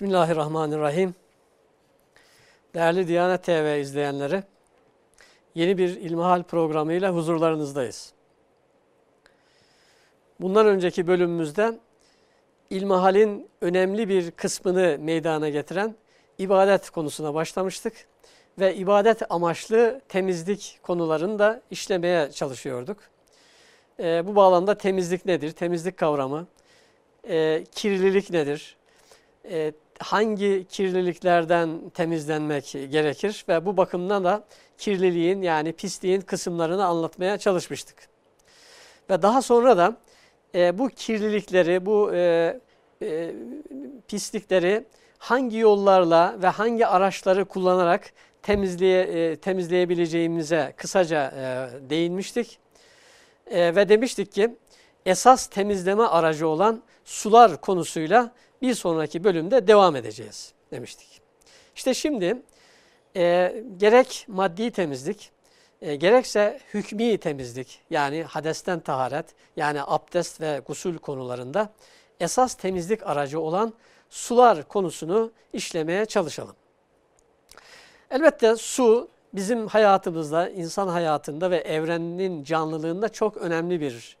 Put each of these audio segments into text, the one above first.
Bismillahirrahmanirrahim. Değerli Diyanet TV izleyenleri, yeni bir İlmihal programıyla huzurlarınızdayız. Bundan önceki bölümümüzde İlmihal'in önemli bir kısmını meydana getiren ibadet konusuna başlamıştık ve ibadet amaçlı temizlik konularını da işlemeye çalışıyorduk. E, bu bağlamda temizlik nedir? Temizlik kavramı, e, kirlilik nedir? E, hangi kirliliklerden temizlenmek gerekir ve bu bakımdan da kirliliğin yani pisliğin kısımlarını anlatmaya çalışmıştık. Ve daha sonra da e, bu kirlilikleri, bu e, e, pislikleri hangi yollarla ve hangi araçları kullanarak temizleye, e, temizleyebileceğimize kısaca e, değinmiştik. E, ve demiştik ki esas temizleme aracı olan sular konusuyla bir sonraki bölümde devam edeceğiz demiştik. İşte şimdi e, gerek maddi temizlik, e, gerekse hükmi temizlik yani hadesten taharet yani abdest ve gusül konularında esas temizlik aracı olan sular konusunu işlemeye çalışalım. Elbette su bizim hayatımızda, insan hayatında ve evrenin canlılığında çok önemli bir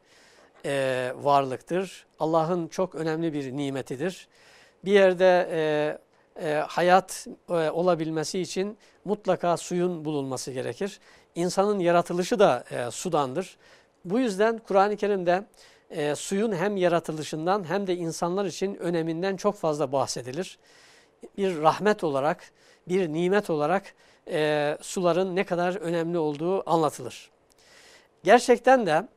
e, varlıktır. Allah'ın çok önemli bir nimetidir. Bir yerde e, e, hayat e, olabilmesi için mutlaka suyun bulunması gerekir. İnsanın yaratılışı da e, sudandır. Bu yüzden Kur'an-ı Kerim'de e, suyun hem yaratılışından hem de insanlar için öneminden çok fazla bahsedilir. Bir rahmet olarak, bir nimet olarak e, suların ne kadar önemli olduğu anlatılır. Gerçekten de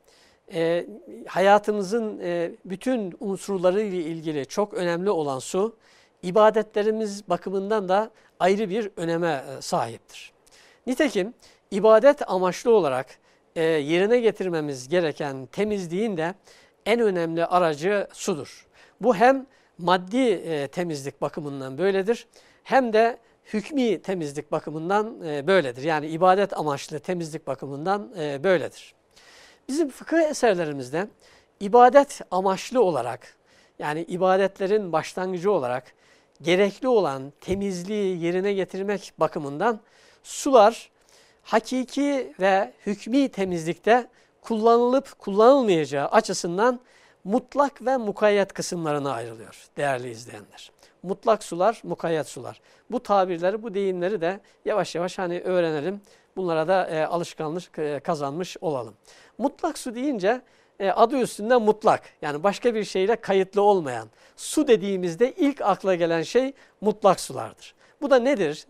e, hayatımızın e, bütün unsurları ile ilgili çok önemli olan su, ibadetlerimiz bakımından da ayrı bir öneme e, sahiptir. Nitekim ibadet amaçlı olarak e, yerine getirmemiz gereken temizliğin de en önemli aracı sudur. Bu hem maddi e, temizlik bakımından böyledir hem de hükmi temizlik bakımından e, böyledir. Yani ibadet amaçlı temizlik bakımından e, böyledir. Bizim fıkıh eserlerimizde ibadet amaçlı olarak yani ibadetlerin başlangıcı olarak gerekli olan temizliği yerine getirmek bakımından sular hakiki ve hükmi temizlikte kullanılıp kullanılmayacağı açısından mutlak ve mukayyet kısımlarına ayrılıyor değerli izleyenler. Mutlak sular, mukayyet sular. Bu tabirleri, bu deyimleri de yavaş yavaş hani öğrenelim. Bunlara da e, alışkanlık e, kazanmış olalım. Mutlak su deyince e, adı üstünde mutlak. Yani başka bir şeyle kayıtlı olmayan. Su dediğimizde ilk akla gelen şey mutlak sulardır. Bu da nedir?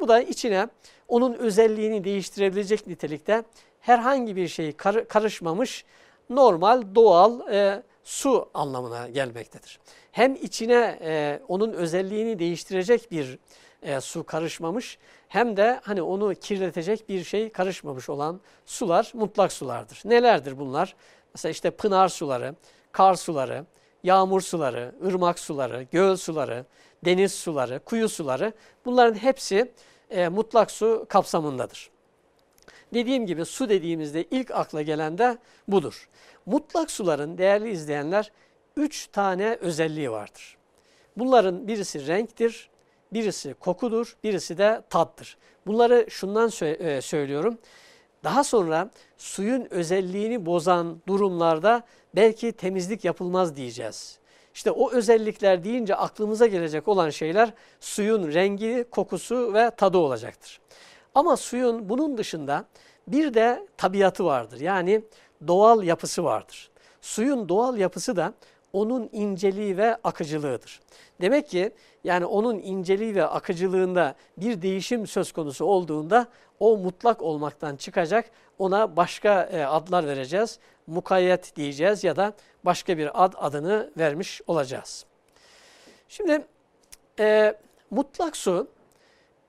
Bu da içine onun özelliğini değiştirebilecek nitelikte herhangi bir şey kar karışmamış normal doğal e, su anlamına gelmektedir. Hem içine e, onun özelliğini değiştirecek bir e, su karışmamış hem de hani onu kirletecek bir şey karışmamış olan sular mutlak sulardır. Nelerdir bunlar? Mesela işte pınar suları, kar suları, yağmur suları, ırmak suları, göl suları, deniz suları, kuyu suları bunların hepsi e, mutlak su kapsamındadır. Dediğim gibi su dediğimizde ilk akla gelen de budur. Mutlak suların değerli izleyenler üç tane özelliği vardır. Bunların birisi renktir, birisi kokudur, birisi de tattır. Bunları şundan e, söylüyorum. Daha sonra suyun özelliğini bozan durumlarda belki temizlik yapılmaz diyeceğiz. İşte o özellikler deyince aklımıza gelecek olan şeyler suyun rengi, kokusu ve tadı olacaktır. Ama suyun bunun dışında bir de tabiatı vardır. Yani doğal yapısı vardır. Suyun doğal yapısı da onun inceliği ve akıcılığıdır. Demek ki yani onun inceliği ve akıcılığında bir değişim söz konusu olduğunda o mutlak olmaktan çıkacak. Ona başka e, adlar vereceğiz. Mukayyet diyeceğiz ya da başka bir ad adını vermiş olacağız. Şimdi e, mutlak su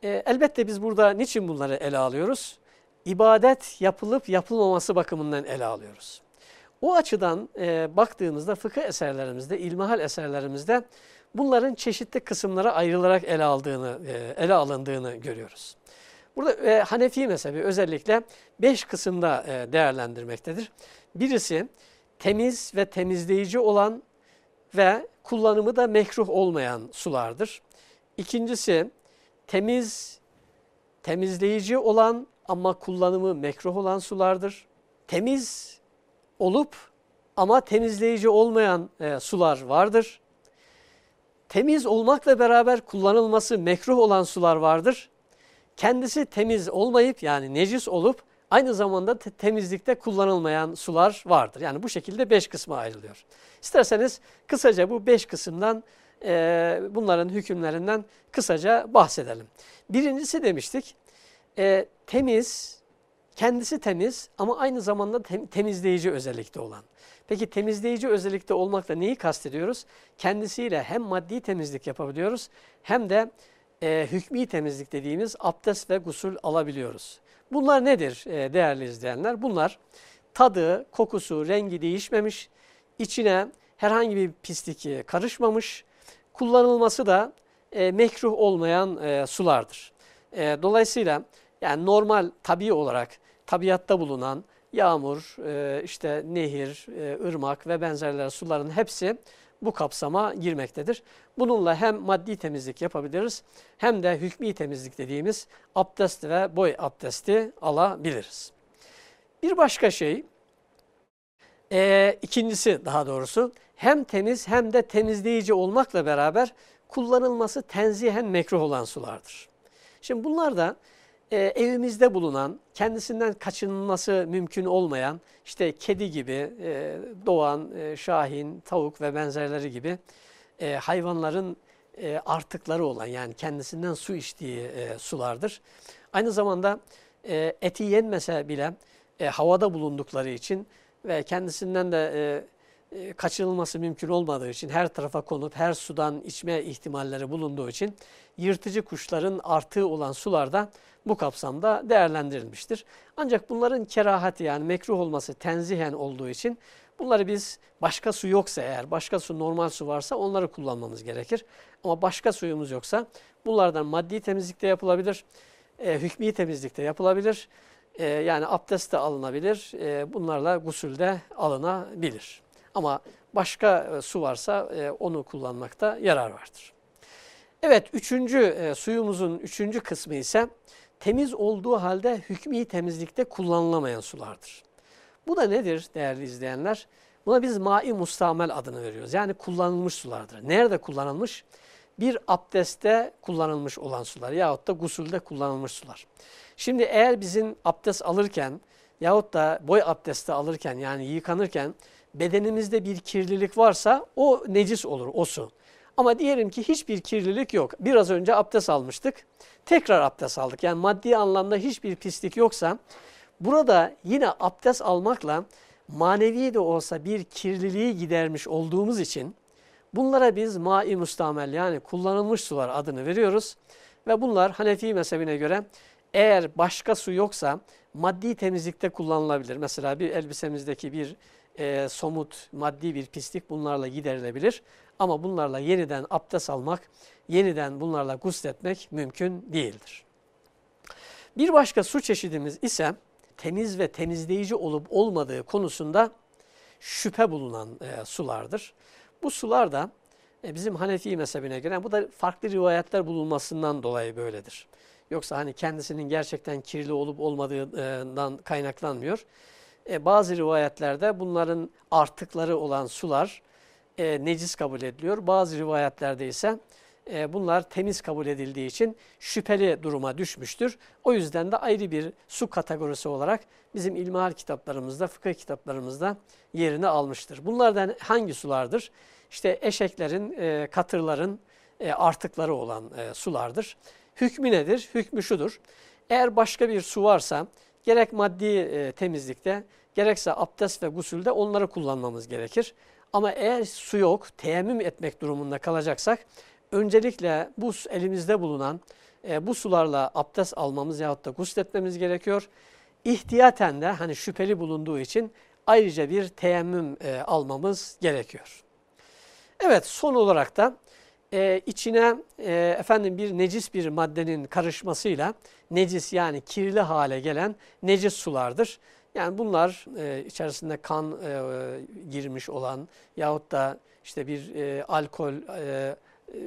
e, elbette biz burada niçin bunları ele alıyoruz? İbadet yapılıp yapılmaması bakımından ele alıyoruz. O açıdan e, baktığımızda fıkıh eserlerimizde, ilmihal eserlerimizde bunların çeşitli kısımlara ayrılarak ele aldığını, e, ele alındığını görüyoruz. Burada e, Hanefi mezhebi özellikle beş kısımda e, değerlendirmektedir. Birisi temiz ve temizleyici olan ve kullanımı da mekruh olmayan sulardır. İkincisi temiz, temizleyici olan ama kullanımı mekruh olan sulardır. Temiz olup ama temizleyici olmayan e, sular vardır. Temiz olmakla beraber kullanılması mekruh olan sular vardır. Kendisi temiz olmayıp yani necis olup aynı zamanda te temizlikte kullanılmayan sular vardır. Yani bu şekilde beş kısma ayrılıyor. İsterseniz kısaca bu beş kısımdan e, bunların hükümlerinden kısaca bahsedelim. Birincisi demiştik e, temiz, kendisi temiz ama aynı zamanda tem temizleyici özellikte olan. Peki temizleyici özellikte olmakla neyi kastediyoruz? Kendisiyle hem maddi temizlik yapabiliyoruz hem de e, hükmü temizlik dediğimiz abdest ve gusül alabiliyoruz. Bunlar nedir e, değerli izleyenler? Bunlar tadı, kokusu, rengi değişmemiş, içine herhangi bir pislik karışmamış, kullanılması da e, mekruh olmayan e, sulardır. E, dolayısıyla yani normal tabi olarak tabiatta bulunan yağmur, e, işte nehir, e, ırmak ve benzerler suların hepsi bu kapsama girmektedir. Bununla hem maddi temizlik yapabiliriz hem de hükmü temizlik dediğimiz abdest ve boy abdesti alabiliriz. Bir başka şey, e, ikincisi daha doğrusu hem temiz hem de temizleyici olmakla beraber kullanılması tenzihen mekruh olan sulardır. Şimdi bunlar da e, evimizde bulunan, kendisinden kaçınılması mümkün olmayan, işte kedi gibi e, doğan, e, şahin, tavuk ve benzerleri gibi e, hayvanların e, artıkları olan yani kendisinden su içtiği e, sulardır. Aynı zamanda e, eti yenmese bile e, havada bulundukları için ve kendisinden de e, e, kaçınılması mümkün olmadığı için her tarafa konup her sudan içme ihtimalleri bulunduğu için yırtıcı kuşların artığı olan sularda bu kapsamda değerlendirilmiştir. Ancak bunların kerahati yani mekruh olması tenzihen olduğu için bunları biz başka su yoksa eğer başka su normal su varsa onları kullanmamız gerekir. Ama başka suyumuz yoksa bunlardan maddi temizlikte yapılabilir, e, hükmü temizlikte yapılabilir. E, yani abdest de alınabilir, e, bunlarla gusülde alınabilir. Ama başka e, su varsa e, onu kullanmakta yarar vardır. Evet üçüncü e, suyumuzun üçüncü kısmı ise temiz olduğu halde hükmü temizlikte kullanılamayan sulardır. Bu da nedir değerli izleyenler? Buna biz mai mustamel adını veriyoruz. Yani kullanılmış sulardır. Nerede kullanılmış? Bir abdestte kullanılmış olan sular yahut da gusulde kullanılmış sular. Şimdi eğer bizim abdest alırken yahut da boy abdesti alırken yani yıkanırken bedenimizde bir kirlilik varsa o necis olur o su. Ama diyelim ki hiçbir kirlilik yok. Biraz önce abdest almıştık. Tekrar abdest aldık. Yani maddi anlamda hiçbir pislik yoksa burada yine abdest almakla manevi de olsa bir kirliliği gidermiş olduğumuz için bunlara biz mai mustamel yani kullanılmış sular adını veriyoruz. Ve bunlar Hanefi mezhebine göre eğer başka su yoksa maddi temizlikte kullanılabilir. Mesela bir elbisemizdeki bir e, somut, maddi bir pislik bunlarla giderilebilir. Ama bunlarla yeniden abdest almak, yeniden bunlarla gusletmek mümkün değildir. Bir başka su çeşidimiz ise temiz ve temizleyici olup olmadığı konusunda şüphe bulunan e, sulardır. Bu sular da e, bizim Hanefi mezhebine göre bu da farklı rivayetler bulunmasından dolayı böyledir. Yoksa hani kendisinin gerçekten kirli olup olmadığından kaynaklanmıyor. E, bazı rivayetlerde bunların artıkları olan sular e, necis kabul ediliyor. Bazı rivayetlerde ise e, bunlar temiz kabul edildiği için şüpheli duruma düşmüştür. O yüzden de ayrı bir su kategorisi olarak bizim ilmihal kitaplarımızda, fıkıh kitaplarımızda yerini almıştır. Bunlardan hangi sulardır? İşte eşeklerin, e, katırların e, artıkları olan e, sulardır. Hükmü nedir? Hükmü şudur. Eğer başka bir su varsa gerek maddi e, temizlikte gerekse abdest ve gusülde onları kullanmamız gerekir. Ama eğer su yok, teyemmüm etmek durumunda kalacaksak öncelikle bu elimizde bulunan e, bu sularla abdest almamız yahut da gusletmemiz gerekiyor. İhtiyaten de hani şüpheli bulunduğu için ayrıca bir teyemmüm e, almamız gerekiyor. Evet son olarak da e, içine e, efendim bir necis bir maddenin karışmasıyla necis yani kirli hale gelen necis sulardır. Yani bunlar e, içerisinde kan e, girmiş olan yahut da işte bir e, alkol, e, e,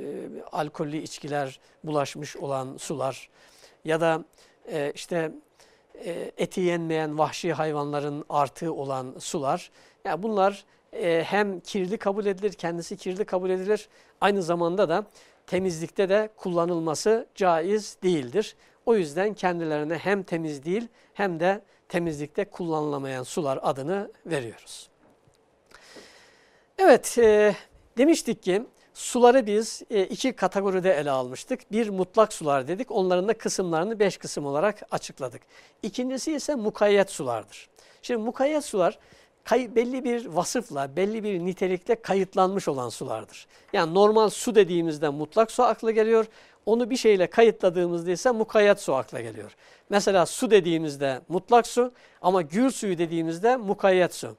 alkollü içkiler bulaşmış olan sular ya da e, işte eti yenmeyen vahşi hayvanların artığı olan sular. Yani bunlar e, hem kirli kabul edilir, kendisi kirli kabul edilir. Aynı zamanda da temizlikte de kullanılması caiz değildir. O yüzden kendilerine hem temiz değil hem de temizlikte kullanılamayan sular adını veriyoruz. Evet, e, demiştik ki suları biz e, iki kategoride ele almıştık. Bir mutlak sular dedik, onların da kısımlarını beş kısım olarak açıkladık. İkincisi ise mukayyet sulardır. Şimdi mukayyet sular belli bir vasıfla, belli bir nitelikle kayıtlanmış olan sulardır. Yani normal su dediğimizde mutlak su akla geliyor. Onu bir şeyle kayıtladığımızda ise mukayyet su akla geliyor. Mesela su dediğimizde mutlak su ama gül suyu dediğimizde mukayyet su.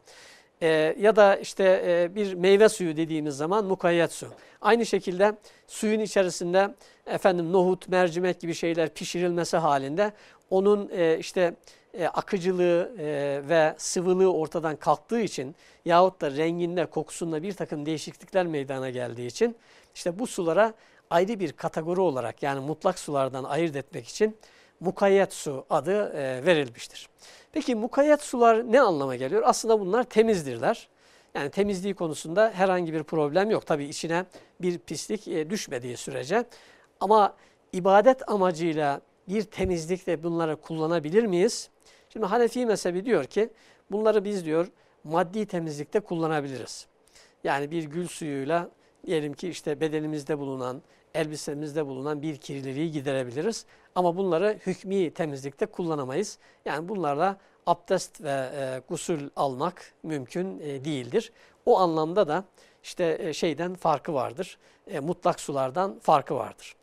Ee, ya da işte e, bir meyve suyu dediğimiz zaman mukayyet su. Aynı şekilde suyun içerisinde efendim nohut, mercimek gibi şeyler pişirilmesi halinde onun e, işte e, akıcılığı e, ve sıvılığı ortadan kalktığı için yahut da renginde, kokusunda bir takım değişiklikler meydana geldiği için işte bu sulara ayrı bir kategori olarak yani mutlak sulardan ayırt etmek için mukayyet su adı e, verilmiştir. Peki mukayyet sular ne anlama geliyor? Aslında bunlar temizdirler. Yani temizliği konusunda herhangi bir problem yok. Tabii içine bir pislik e, düşmediği sürece. Ama ibadet amacıyla bir temizlikle bunları kullanabilir miyiz? Şimdi Hanefi mezhebi diyor ki bunları biz diyor maddi temizlikte kullanabiliriz. Yani bir gül suyuyla diyelim ki işte bedenimizde bulunan, elbisemizde bulunan bir kirliliği giderebiliriz. Ama bunları hükmi temizlikte kullanamayız. Yani bunlarla abdest ve e, gusül almak mümkün e, değildir. O anlamda da işte e, şeyden farkı vardır. E, mutlak sulardan farkı vardır.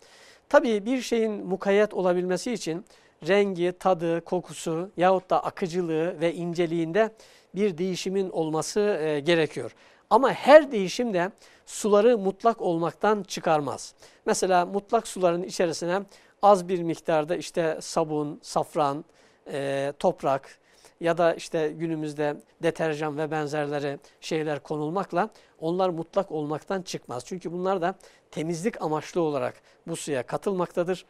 Tabii bir şeyin mukayyet olabilmesi için rengi, tadı, kokusu yahut da akıcılığı ve inceliğinde bir değişimin olması e, gerekiyor. Ama her değişim de suları mutlak olmaktan çıkarmaz. Mesela mutlak suların içerisine az bir miktarda işte sabun, safran, e, toprak ya da işte günümüzde deterjan ve benzerleri şeyler konulmakla onlar mutlak olmaktan çıkmaz. Çünkü bunlar da temizlik amaçlı olarak bu suya katılmaktadır.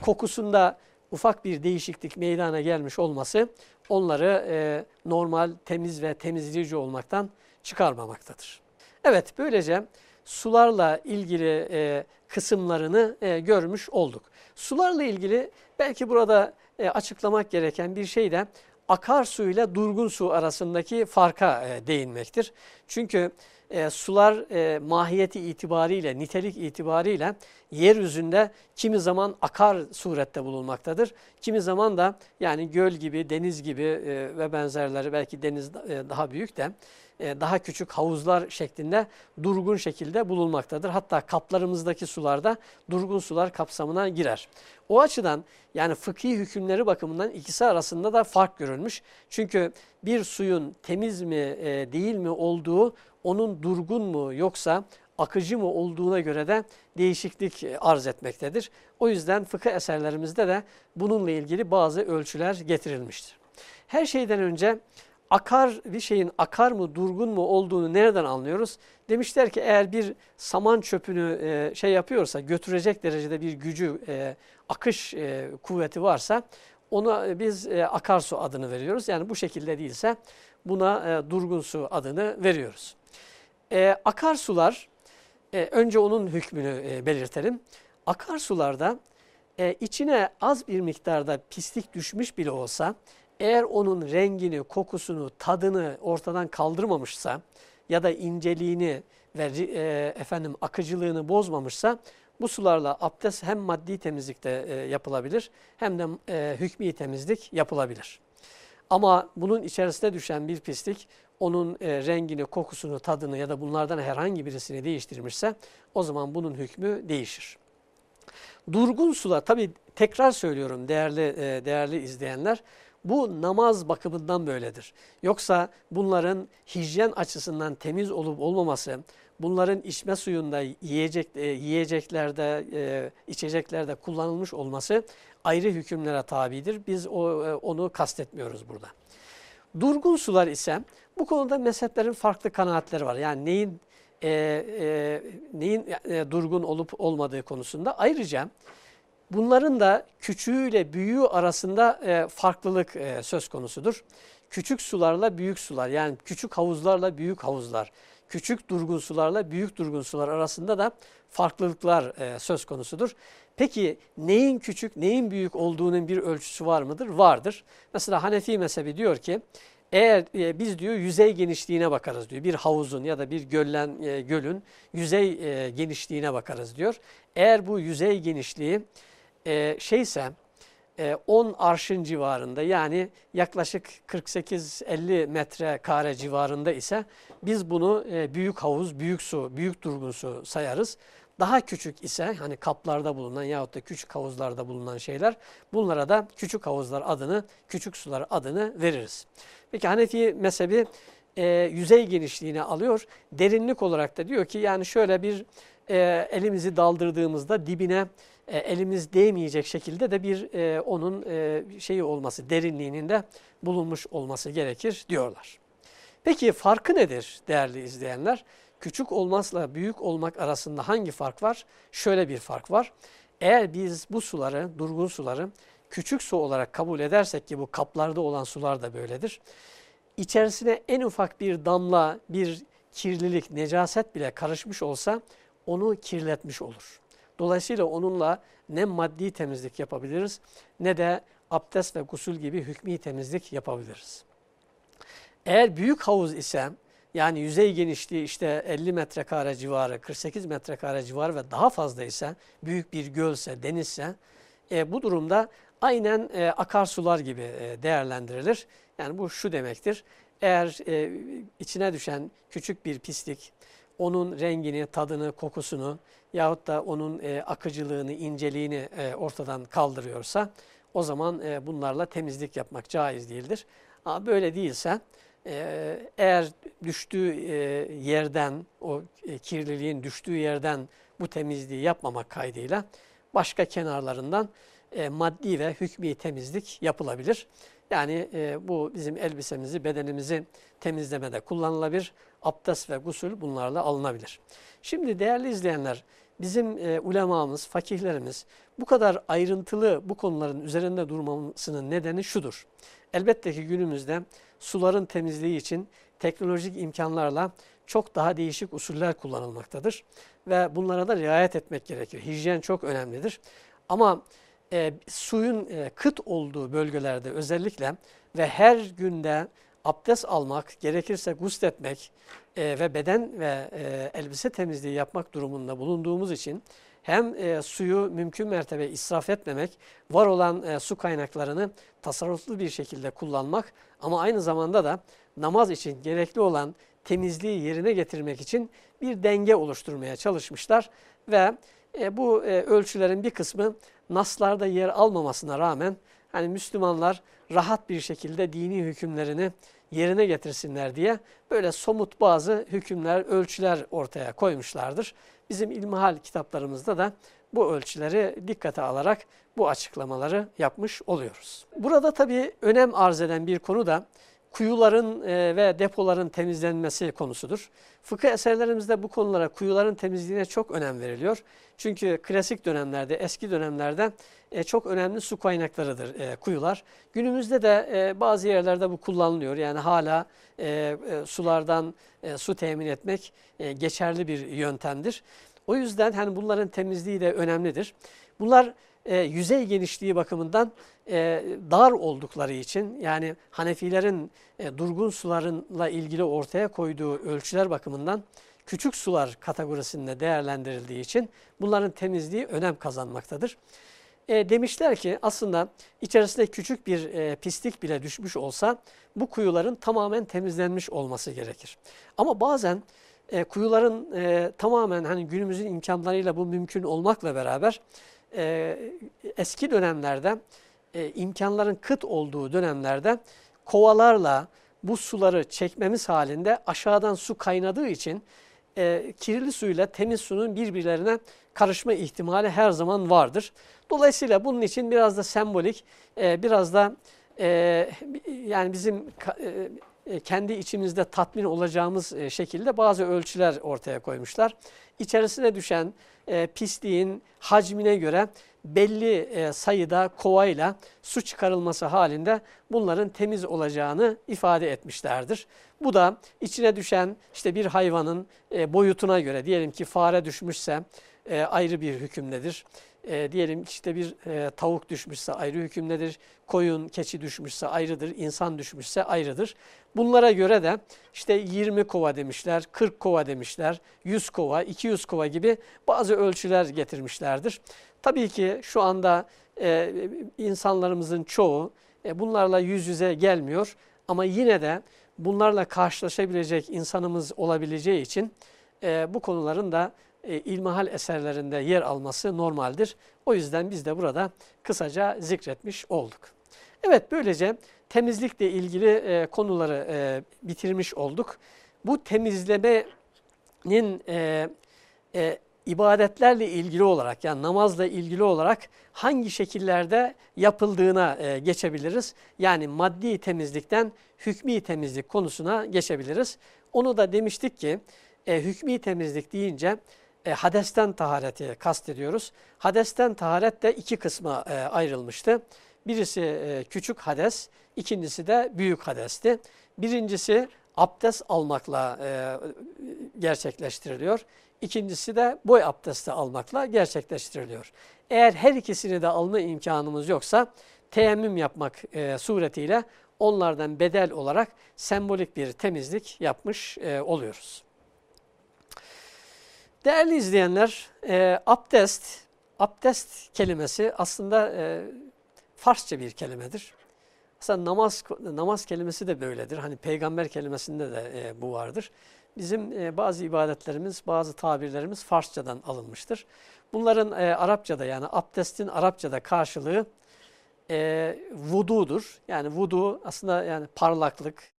Kokusunda ufak bir değişiklik meydana gelmiş olması onları e, normal, temiz ve temizleyici olmaktan çıkarmamaktadır. Evet böylece sularla ilgili e, kısımlarını e, görmüş olduk. Sularla ilgili belki burada e, açıklamak gereken bir şey de akarsu ile durgun su arasındaki farka e, değinmektir. Çünkü e, sular e, mahiyeti itibariyle, nitelik itibariyle yeryüzünde kimi zaman akar surette bulunmaktadır. Kimi zaman da yani göl gibi, deniz gibi e, ve benzerleri belki deniz e, daha büyük de e, daha küçük havuzlar şeklinde durgun şekilde bulunmaktadır. Hatta kaplarımızdaki sularda durgun sular kapsamına girer. O açıdan yani fıkhi hükümleri bakımından ikisi arasında da fark görülmüş. Çünkü bir suyun temiz mi e, değil mi olduğu onun durgun mu yoksa akıcı mı olduğuna göre de değişiklik arz etmektedir. O yüzden fıkıh eserlerimizde de bununla ilgili bazı ölçüler getirilmiştir. Her şeyden önce akar bir şeyin akar mı durgun mu olduğunu nereden anlıyoruz? Demişler ki eğer bir saman çöpünü e, şey yapıyorsa götürecek derecede bir gücü e, akış e, kuvveti varsa ona biz e, akarsu adını veriyoruz. Yani bu şekilde değilse buna e, durgun su adını veriyoruz. E, akarsular e, önce onun hükmünü e, belirtelim. Akarsularda e, içine az bir miktarda pislik düşmüş bile olsa eğer onun rengini, kokusunu, tadını ortadan kaldırmamışsa ya da inceliğini ve e, efendim akıcılığını bozmamışsa bu sularla abdest hem maddi temizlikte e, yapılabilir hem de e, hükmi temizlik yapılabilir. Ama bunun içerisine düşen bir pislik onun e, rengini, kokusunu, tadını ya da bunlardan herhangi birisini değiştirmişse o zaman bunun hükmü değişir. Durgun sular tabi tekrar söylüyorum değerli e, değerli izleyenler bu namaz bakımından böyledir. Yoksa bunların hijyen açısından temiz olup olmaması, bunların içme suyunda, yiyecek, e, yiyeceklerde, e, içeceklerde kullanılmış olması ayrı hükümlere tabidir. Biz o, e, onu kastetmiyoruz burada. Durgun sular ise bu konuda mezheplerin farklı kanaatleri var. Yani neyin e, e, neyin e, durgun olup olmadığı konusunda. Ayrıca bunların da küçüğüyle büyüğü arasında e, farklılık e, söz konusudur. Küçük sularla büyük sular yani küçük havuzlarla büyük havuzlar, küçük durgun sularla büyük durgun sular arasında da farklılıklar e, söz konusudur. Peki neyin küçük, neyin büyük olduğunun bir ölçüsü var mıdır? Vardır. Mesela Hanefi mezhebi diyor ki eğer e, biz diyor yüzey genişliğine bakarız diyor. Bir havuzun ya da bir göllen, e, gölün yüzey e, genişliğine bakarız diyor. Eğer bu yüzey genişliği e, şeyse e, 10 arşın civarında yani yaklaşık 48-50 metre kare civarında ise biz bunu e, büyük havuz, büyük su, büyük durgun su sayarız. Daha küçük ise hani kaplarda bulunan yahut da küçük havuzlarda bulunan şeyler bunlara da küçük havuzlar adını, küçük sular adını veririz. Peki Hanefi mezhebi e, yüzey genişliğine alıyor. Derinlik olarak da diyor ki yani şöyle bir e, elimizi daldırdığımızda dibine e, elimiz değmeyecek şekilde de bir e, onun e, şeyi olması, derinliğinin de bulunmuş olması gerekir diyorlar. Peki farkı nedir değerli izleyenler? Küçük olmakla büyük olmak arasında hangi fark var? Şöyle bir fark var. Eğer biz bu suları, durgun suları küçük su olarak kabul edersek ki bu kaplarda olan sular da böyledir. İçerisine en ufak bir damla, bir kirlilik, necaset bile karışmış olsa onu kirletmiş olur. Dolayısıyla onunla ne maddi temizlik yapabiliriz ne de abdest ve gusül gibi hükmü temizlik yapabiliriz. Eğer büyük havuz ise yani yüzey genişliği işte 50 metrekare civarı, 48 metrekare civarı ve daha fazla ise büyük bir gölse, denizse e, bu durumda aynen e, akarsular gibi e, değerlendirilir. Yani bu şu demektir. Eğer e, içine düşen küçük bir pislik onun rengini, tadını, kokusunu yahut da onun e, akıcılığını, inceliğini e, ortadan kaldırıyorsa o zaman e, bunlarla temizlik yapmak caiz değildir. Ama böyle değilse eğer düştüğü e, yerden, o e, kirliliğin düştüğü yerden bu temizliği yapmamak kaydıyla başka kenarlarından e, maddi ve hükmi temizlik yapılabilir. Yani bu bizim elbisemizi, bedenimizi temizlemede kullanılabilir. Abdest ve gusül bunlarla alınabilir. Şimdi değerli izleyenler, bizim e, ulemamız, fakihlerimiz bu kadar ayrıntılı bu konuların üzerinde durmasının nedeni şudur. Elbette ki günümüzde suların temizliği için teknolojik imkanlarla çok daha değişik usuller kullanılmaktadır. Ve bunlara da riayet etmek gerekir. Hijyen çok önemlidir. Ama e, suyun e, kıt olduğu bölgelerde özellikle ve her günde abdest almak, gerekirse gusletmek e, ve beden ve e, elbise temizliği yapmak durumunda bulunduğumuz için hem e, suyu mümkün mertebe israf etmemek, var olan e, su kaynaklarını tasarruflu bir şekilde kullanmak ama aynı zamanda da namaz için gerekli olan temizliği yerine getirmek için bir denge oluşturmaya çalışmışlar ve e, bu e, ölçülerin bir kısmı naslarda yer almamasına rağmen hani Müslümanlar rahat bir şekilde dini hükümlerini yerine getirsinler diye böyle somut bazı hükümler, ölçüler ortaya koymuşlardır. Bizim ilmihal kitaplarımızda da bu ölçüleri dikkate alarak bu açıklamaları yapmış oluyoruz. Burada tabii önem arz eden bir konu da kuyuların e, ve depoların temizlenmesi konusudur. Fıkıh eserlerimizde bu konulara kuyuların temizliğine çok önem veriliyor. Çünkü klasik dönemlerde, eski dönemlerde e, çok önemli su kaynaklarıdır e, kuyular. Günümüzde de bazı yerlerde bu kullanılıyor. Yani hala sulardan su temin etmek geçerli bir yöntemdir. O yüzden hani bunların temizliği de önemlidir. Bunlar e, yüzey genişliği bakımından e, dar oldukları için yani Hanefilerin e, durgun sularınla ilgili ortaya koyduğu ölçüler bakımından küçük sular kategorisinde değerlendirildiği için bunların temizliği önem kazanmaktadır. E, demişler ki aslında içerisinde küçük bir e, pislik bile düşmüş olsa bu kuyuların tamamen temizlenmiş olması gerekir. Ama bazen e, kuyuların e, tamamen hani günümüzün imkanlarıyla bu mümkün olmakla beraber e, eski dönemlerde e, imkanların kıt olduğu dönemlerde kovalarla bu suları çekmemiz halinde aşağıdan su kaynadığı için e, kirli suyla temiz sunun birbirlerine karışma ihtimali her zaman vardır. Dolayısıyla bunun için biraz da sembolik, e, biraz da e, yani bizim e, e, kendi içimizde tatmin olacağımız e, şekilde bazı ölçüler ortaya koymuşlar. İçerisine düşen e, pisliğin hacmine göre belli e, sayıda kovayla su çıkarılması halinde bunların temiz olacağını ifade etmişlerdir. Bu da içine düşen işte bir hayvanın e, boyutuna göre diyelim ki fare düşmüşse e, ayrı bir hükümdedir. E, diyelim işte bir e, tavuk düşmüşse ayrı hükümdedir. Koyun, keçi düşmüşse ayrıdır. insan düşmüşse ayrıdır. Bunlara göre de işte 20 kova demişler, 40 kova demişler, 100 kova, 200 kova gibi bazı ölçüler getirmişlerdir. Tabii ki şu anda e, insanlarımızın çoğu e, bunlarla yüz yüze gelmiyor ama yine de bunlarla karşılaşabilecek insanımız olabileceği için e, bu konuların da e, ilmihal eserlerinde yer alması normaldir. O yüzden biz de burada kısaca zikretmiş olduk. Evet böylece temizlikle ilgili e, konuları e, bitirmiş olduk. Bu temizlemenin e, e, ibadetlerle ilgili olarak yani namazla ilgili olarak hangi şekillerde yapıldığına e, geçebiliriz. Yani maddi temizlikten hükmi temizlik konusuna geçebiliriz. Onu da demiştik ki e, hükmi temizlik deyince e, hadesten tahareti kastediyoruz. Hadesten taharet de iki kısma e, ayrılmıştı. Birisi e, küçük hades, ikincisi de büyük hadesti. Birincisi abdest almakla e, gerçekleştiriliyor. İkincisi de boy abdesti almakla gerçekleştiriliyor. Eğer her ikisini de alma imkanımız yoksa teyemmüm yapmak e, suretiyle onlardan bedel olarak sembolik bir temizlik yapmış e, oluyoruz. Değerli izleyenler, e, abdest, abdest kelimesi aslında e, Farsça bir kelimedir. Aslında namaz namaz kelimesi de böyledir. Hani peygamber kelimesinde de e, bu vardır. Bizim e, bazı ibadetlerimiz, bazı tabirlerimiz Farsçadan alınmıştır. Bunların e, Arapçada yani abdestin Arapçada karşılığı e, vududur. Yani vudu aslında yani parlaklık,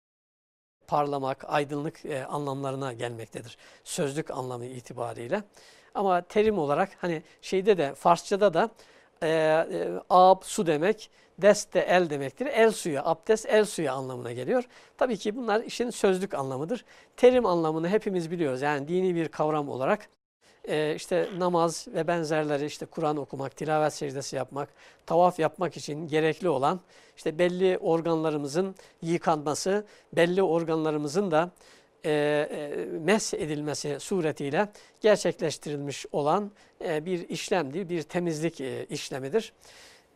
parlamak, aydınlık e, anlamlarına gelmektedir. Sözlük anlamı itibariyle. Ama terim olarak hani şeyde de Farsçada da e, e, ab su demek, dest de el demektir. El suyu, abdest el suyu anlamına geliyor. Tabii ki bunlar işin sözlük anlamıdır. Terim anlamını hepimiz biliyoruz. Yani dini bir kavram olarak e, işte namaz ve benzerleri işte Kur'an okumak, tilavet secdesi yapmak, tavaf yapmak için gerekli olan işte belli organlarımızın yıkanması, belli organlarımızın da e, e, mes edilmesi suretiyle gerçekleştirilmiş olan e, bir işlemdir, bir temizlik e, işlemidir.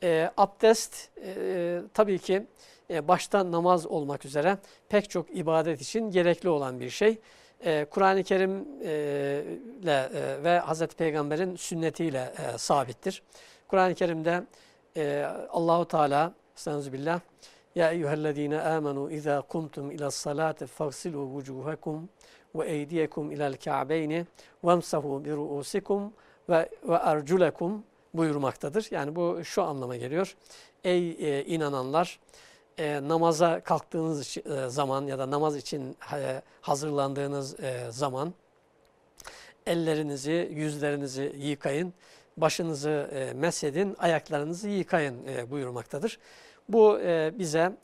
E, abdest e, tabii ki e, başta namaz olmak üzere pek çok ibadet için gerekli olan bir şey. E, Kur'an-ı Kerim e, e, ve Hz. Peygamber'in sünnetiyle e, sabittir. Kur'an-ı Kerim'de e, Allahu Teala Estağfirullah eyyühellezine amenu izâ kumtum ilas salate fagsilu vucuhakum ve eydiyekum ilal ka'beyni vemsahu bi ruusikum ve ve arculakum buyurmaktadır. Yani bu şu anlama geliyor. Ey e, inananlar e, namaza kalktığınız e, zaman ya da namaz için e, hazırlandığınız e, zaman ellerinizi, yüzlerinizi yıkayın, başınızı e, mesedin, ayaklarınızı yıkayın e, buyurmaktadır. Bu e, bize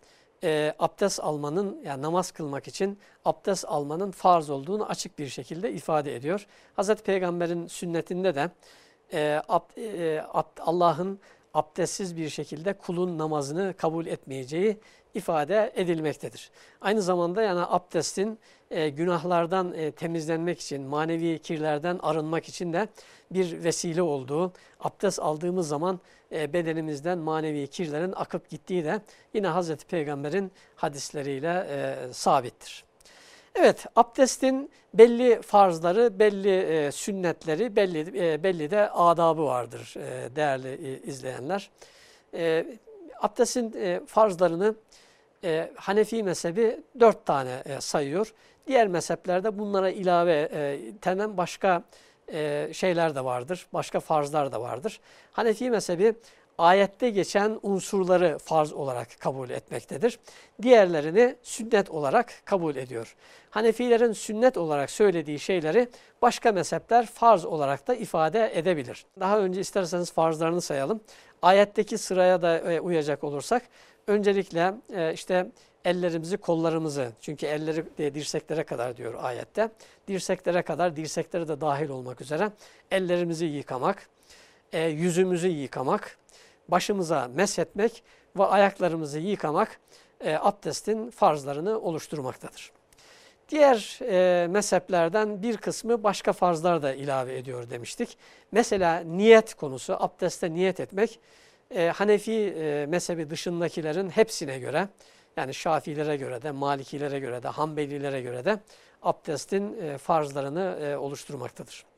e, abdest almanın, yani namaz kılmak için abdest almanın farz olduğunu açık bir şekilde ifade ediyor. Hz. Peygamber'in sünnetinde de e, e, Allah'ın abdestsiz bir şekilde kulun namazını kabul etmeyeceği ifade edilmektedir. Aynı zamanda yani abdestin e, günahlardan e, temizlenmek için, manevi kirlerden arınmak için de bir vesile olduğu, abdest aldığımız zaman e, bedenimizden manevi kirlerin akıp gittiği de yine Hazreti Peygamber'in hadisleriyle e, sabittir. Evet, abdestin belli farzları, belli e, sünnetleri, belli e, belli de adabı vardır e, değerli e, izleyenler. E, abdestin e, farzlarını e, Hanefi mezhebi dört tane e, sayıyor. Diğer mezheplerde bunlara ilave e, tenen başka e, şeyler de vardır, başka farzlar da vardır. Hanefi mezhebi ayette geçen unsurları farz olarak kabul etmektedir. Diğerlerini sünnet olarak kabul ediyor. Hanefilerin sünnet olarak söylediği şeyleri başka mezhepler farz olarak da ifade edebilir. Daha önce isterseniz farzlarını sayalım. Ayetteki sıraya da e, uyacak olursak öncelikle e, işte ellerimizi, kollarımızı çünkü elleri de dirseklere kadar diyor ayette. Dirseklere kadar, dirseklere de dahil olmak üzere ellerimizi yıkamak, e, yüzümüzü yıkamak, başımıza meshetmek ve ayaklarımızı yıkamak abdestin farzlarını oluşturmaktadır. Diğer e, mezheplerden bir kısmı başka farzlar da ilave ediyor demiştik. Mesela niyet konusu, abdeste niyet etmek e, Hanefi e, mezhebi dışındakilerin hepsine göre yani Şafilere göre de, Malikilere göre de, Hanbelilere göre de abdestin e, farzlarını e, oluşturmaktadır.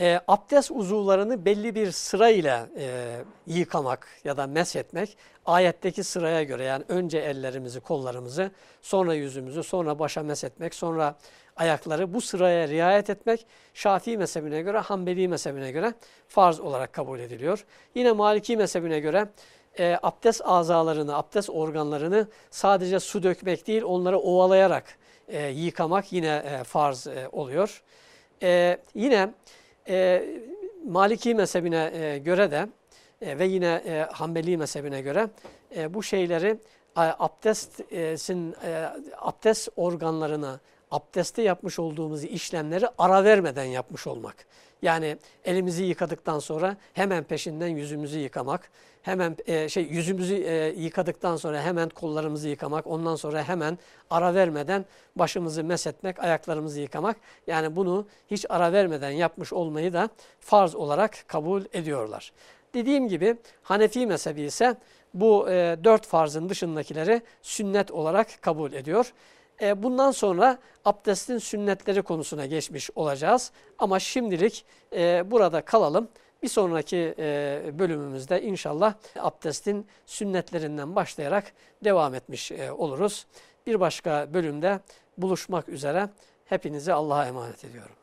E, abdest uzuvlarını belli bir sırayla e, yıkamak ya da meshetmek ayetteki sıraya göre yani önce ellerimizi, kollarımızı, sonra yüzümüzü, sonra başa meshetmek, sonra ayakları bu sıraya riayet etmek Şafii mezhebine göre, Hanbeli mezhebine göre farz olarak kabul ediliyor. Yine Maliki mezhebine göre e, abdest azalarını, abdest organlarını sadece su dökmek değil onları ovalayarak e, yıkamak yine e, farz e, oluyor. E, yine e, Maliki mezhebine e, göre de e, ve yine e, Hanbeli mezhebine göre e, bu şeyleri e, abdestin e, abdest organlarına abdeste yapmış olduğumuz işlemleri ara vermeden yapmış olmak. Yani elimizi yıkadıktan sonra hemen peşinden yüzümüzü yıkamak, hemen e, şey yüzümüzü e, yıkadıktan sonra hemen kollarımızı yıkamak, ondan sonra hemen ara vermeden başımızı mesetmek, ayaklarımızı yıkamak. Yani bunu hiç ara vermeden yapmış olmayı da farz olarak kabul ediyorlar. Dediğim gibi Hanefi mezhebi ise bu e, dört farzın dışındakileri sünnet olarak kabul ediyor. E, bundan sonra abdestin sünnetleri konusuna geçmiş olacağız. Ama şimdilik e, burada kalalım. Bir sonraki e, bölümümüzde inşallah abdestin sünnetlerinden başlayarak devam etmiş oluruz. Bir başka bölümde buluşmak üzere hepinizi Allah'a emanet ediyorum.